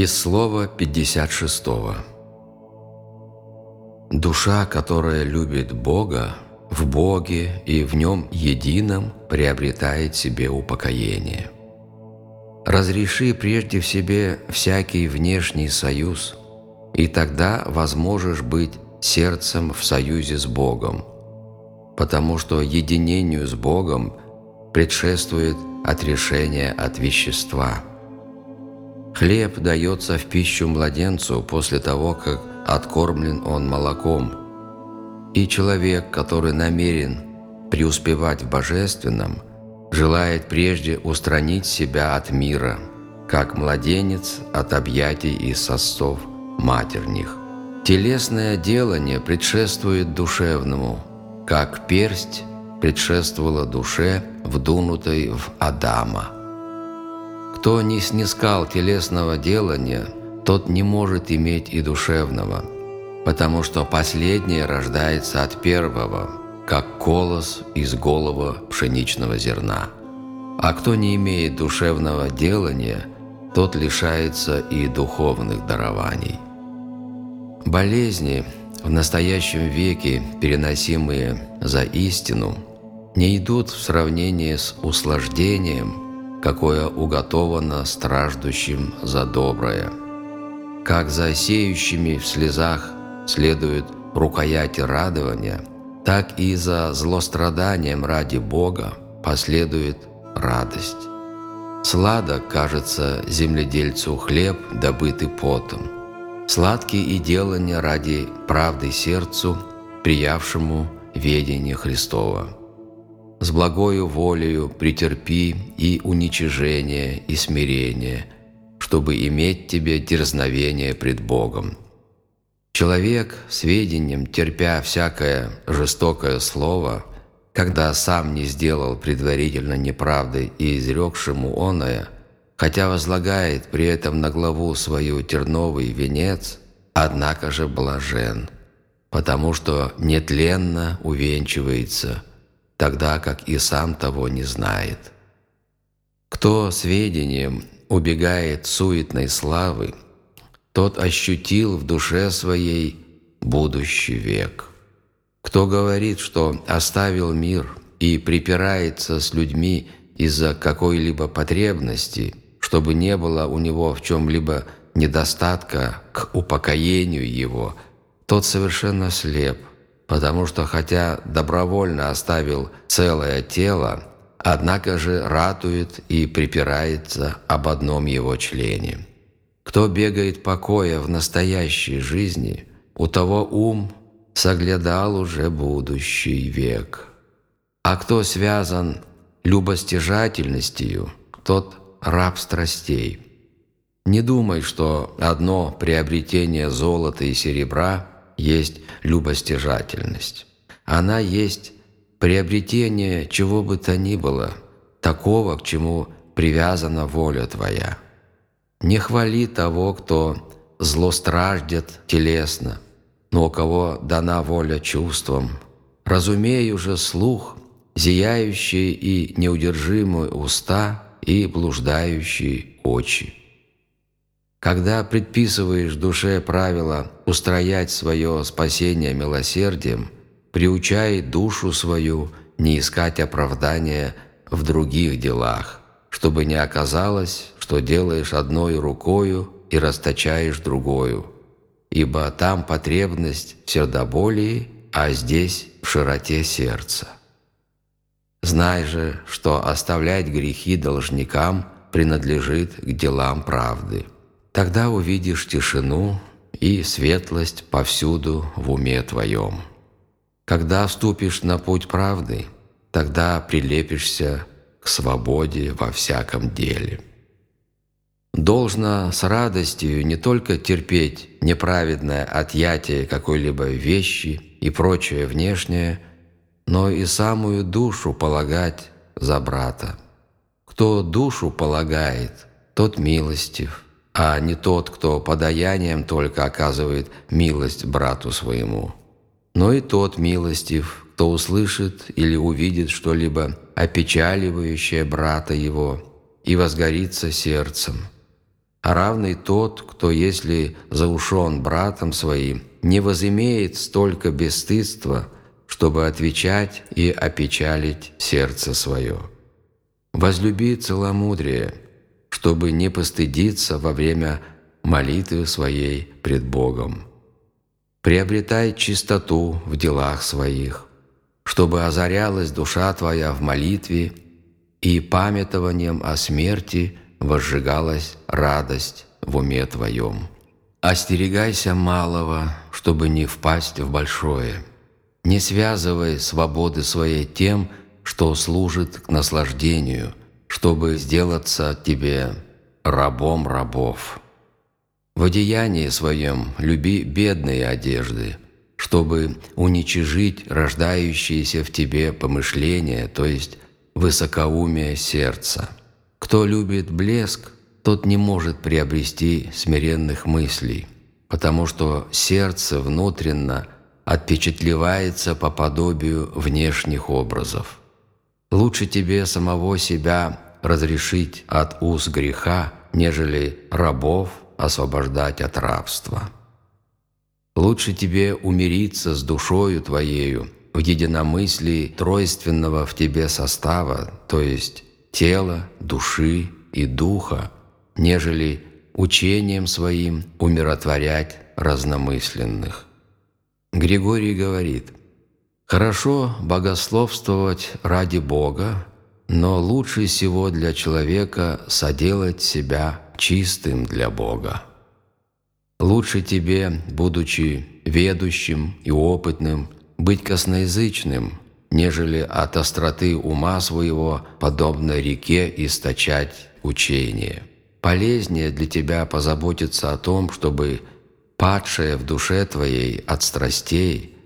Из слова 56. Душа, которая любит Бога, в Боге и в Нем едином приобретает себе упокоение. Разреши прежде в себе всякий внешний союз, и тогда возможешь быть сердцем в союзе с Богом, потому что единению с Богом предшествует отрешение от вещества. Хлеб дается в пищу младенцу после того, как откормлен он молоком. И человек, который намерен преуспевать в божественном, желает прежде устранить себя от мира, как младенец от объятий и сосцов матерних. Телесное делание предшествует душевному, как персть предшествовала душе, вдунутой в Адама. Кто не снискал телесного делания, тот не может иметь и душевного, потому что последнее рождается от первого, как колос из голого пшеничного зерна. А кто не имеет душевного делания, тот лишается и духовных дарований. Болезни, в настоящем веке переносимые за истину – не идут в сравнении с услаждением, какое уготовано страждущим за доброе. Как за сеющими в слезах следует рукояти радования, так и за злостраданием ради Бога последует радость. Сладок кажется земледельцу хлеб, добытый потом. Сладкий и делание ради правды сердцу, приявшему ведение Христова с благою волею претерпи и уничижение, и смирение, чтобы иметь тебе дерзновение пред Богом. Человек, сведением терпя всякое жестокое слово, когда сам не сделал предварительно неправды и изрекшему оное, хотя возлагает при этом на главу свою терновый венец, однако же блажен, потому что нетленно увенчивается – тогда как и сам того не знает. Кто сведением убегает суетной славы, тот ощутил в душе своей будущий век. Кто говорит, что оставил мир и припирается с людьми из-за какой-либо потребности, чтобы не было у него в чем-либо недостатка к упокоению его, тот совершенно слеп, потому что хотя добровольно оставил целое тело, однако же ратует и припирается об одном его члене. Кто бегает покоя в настоящей жизни, у того ум соглядал уже будущий век. А кто связан любостяжательностью, тот раб страстей. Не думай, что одно приобретение золота и серебра есть любостяжательность. Она есть приобретение чего бы то ни было, такого, к чему привязана воля твоя. Не хвали того, кто злостраждет телесно, но у кого дана воля чувствам. Разумей уже слух, зияющие и неудержимые уста и блуждающие очи. Когда предписываешь душе правила устроять свое спасение милосердием, приучай душу свою не искать оправдания в других делах, чтобы не оказалось, что делаешь одной рукою и расточаешь другою, ибо там потребность в сердоболии, а здесь в широте сердца. Знай же, что оставлять грехи должникам принадлежит к делам правды. Тогда увидишь тишину и светлость повсюду в уме твоем. Когда вступишь на путь правды, тогда прилепишься к свободе во всяком деле. Должно с радостью не только терпеть неправедное отъятие какой-либо вещи и прочее внешнее, но и самую душу полагать за брата. Кто душу полагает, тот милостив – а не тот, кто подаянием только оказывает милость брату своему. Но и тот милостив, кто услышит или увидит что-либо опечаливающее брата его и возгорится сердцем. а равный тот, кто, если заушен братом своим, не возымеет столько бесстыдства, чтобы отвечать и опечалить сердце свое. Возлюби целомудрие, чтобы не постыдиться во время молитвы своей пред Богом. Приобретай чистоту в делах своих, чтобы озарялась душа твоя в молитве и памятованием о смерти возжигалась радость в уме твоем. Остерегайся малого, чтобы не впасть в большое. Не связывай свободы своей тем, что служит к наслаждению, чтобы сделаться тебе рабом рабов. В одеянии своем люби бедные одежды, чтобы уничижить рождающиеся в тебе помышления, то есть высокоумие сердца. Кто любит блеск, тот не может приобрести смиренных мыслей, потому что сердце внутренно отпечатлевается по подобию внешних образов. Лучше тебе самого себя разрешить от уз греха, нежели рабов освобождать от рабства. Лучше тебе умириться с душою твоею в единомыслии тройственного в тебе состава, то есть тела, души и духа, нежели учением своим умиротворять разномысленных. Григорий говорит, «Хорошо богословствовать ради Бога, но лучше всего для человека соделать себя чистым для Бога. Лучше тебе, будучи ведущим и опытным, быть косноязычным, нежели от остроты ума своего, подобно реке, источать учение. Полезнее для тебя позаботиться о том, чтобы падшее в душе твоей от страстей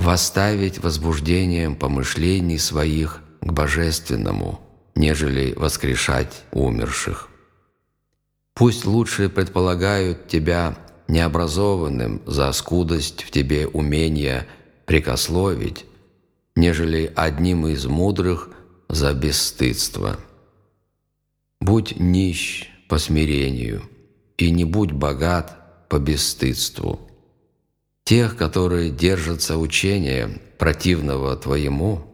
восставить возбуждением помышлений своих к божественному, нежели воскрешать умерших. Пусть лучше предполагают тебя необразованным за скудость в тебе умения прикословить, нежели одним из мудрых за бесстыдство. Будь нищ по смирению, и не будь богат по бесстыдству. Тех, которые держатся учения противного твоему,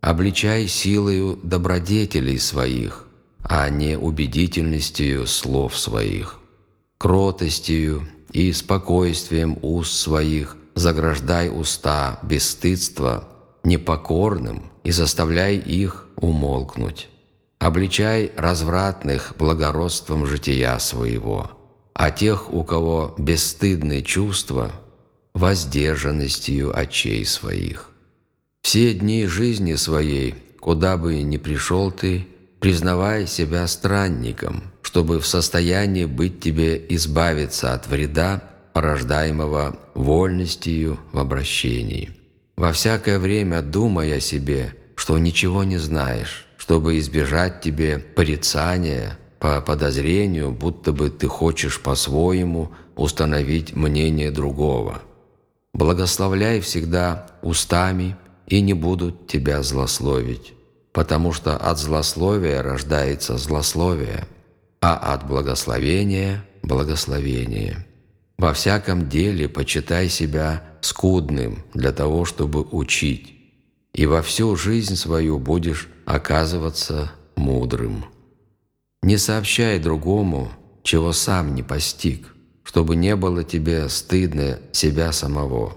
обличай силою добродетелей своих, а не убедительностью слов своих, кротостью и спокойствием уст своих заграждай уста бесстыдства непокорным и заставляй их умолкнуть. Обличай развратных благородством жития своего, а тех, у кого бесстыдные чувства, воздержанностью очей своих. Все дни жизни своей, куда бы ни пришел ты, признавай себя странником, чтобы в состоянии быть тебе избавиться от вреда, порождаемого вольностью в обращении. Во всякое время думай о себе, что ничего не знаешь, чтобы избежать тебе порицания по подозрению, будто бы ты хочешь по-своему установить мнение другого. Благословляй всегда устами, и не будут тебя злословить, потому что от злословия рождается злословие, а от благословения – благословение. Во всяком деле почитай себя скудным для того, чтобы учить, и во всю жизнь свою будешь оказываться мудрым. Не сообщай другому, чего сам не постиг, чтобы не было тебе стыдно себя самого,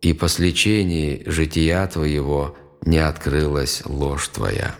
и по сличении жития твоего не открылась ложь твоя.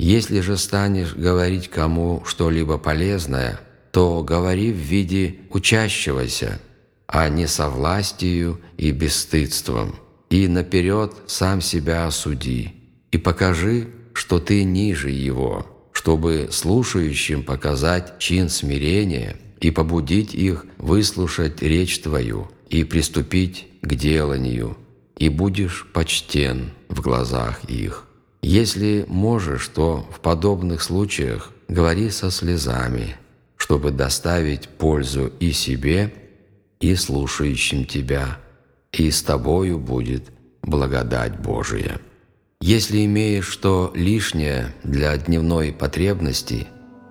Если же станешь говорить кому что-либо полезное, то говори в виде учащегося, а не со властью и бесстыдством, и наперед сам себя осуди, и покажи, что ты ниже его, чтобы слушающим показать чин смирения и побудить их выслушать речь твою и приступить к деланию, и будешь почтен в глазах их. Если можешь, то в подобных случаях говори со слезами, чтобы доставить пользу и себе, и слушающим тебя, и с тобою будет благодать Божия. Если имеешь что лишнее для дневной потребности,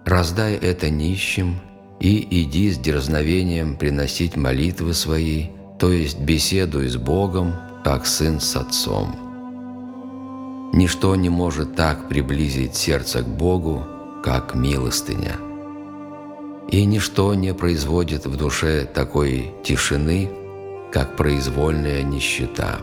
раздай это нищим и иди с дерзновением приносить молитвы свои, то есть беседуй с Богом, как сын с отцом. Ничто не может так приблизить сердце к Богу, как милостыня. И ничто не производит в душе такой тишины, как произвольная нищета.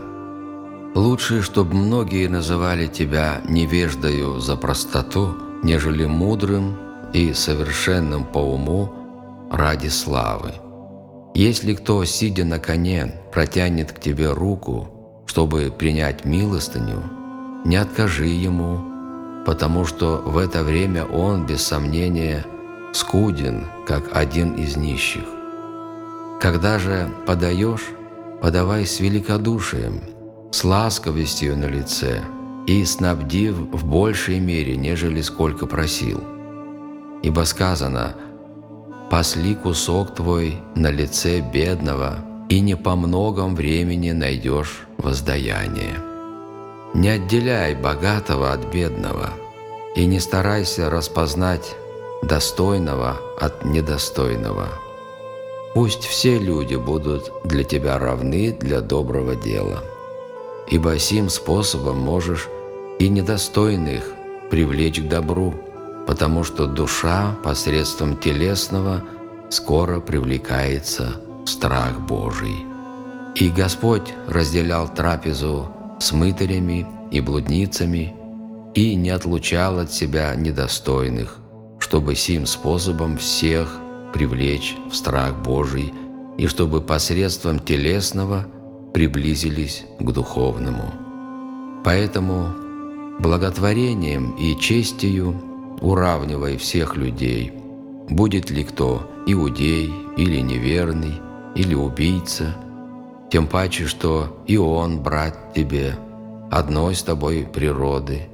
Лучше, чтобы многие называли тебя невеждою за простоту, нежели мудрым и совершенным по уму ради славы. Если кто, сидя на коне, протянет к тебе руку, чтобы принять милостыню, не откажи ему, потому что в это время он, без сомнения, скуден, как один из нищих. Когда же подаешь, подавай с великодушием, с ласковостью на лице и снабдив в большей мере, нежели сколько просил. Ибо сказано «Пасли кусок твой на лице бедного, и не по многом времени найдешь воздаяние». Не отделяй богатого от бедного, и не старайся распознать достойного от недостойного – Пусть все люди будут для тебя равны для доброго дела, ибо сим способом можешь и недостойных привлечь к добру, потому что душа посредством телесного скоро привлекается в страх Божий. И Господь разделял трапезу с мытарями и блудницами и не отлучал от себя недостойных, чтобы сим способом всех привлечь в страх Божий и чтобы посредством телесного приблизились к духовному. Поэтому благотворением и честью уравнивай всех людей, будет ли кто иудей или неверный, или убийца, тем паче, что и он, брат тебе, одной с тобой природы,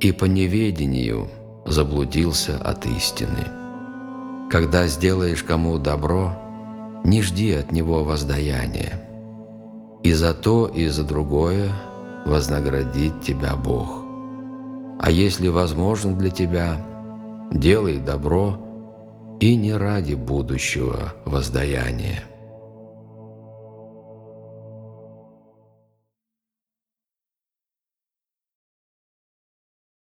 и по неведению заблудился от истины. Когда сделаешь кому добро, не жди от него воздаяния. И за то, и за другое вознаградит тебя Бог. А если возможно для тебя, делай добро и не ради будущего воздаяния.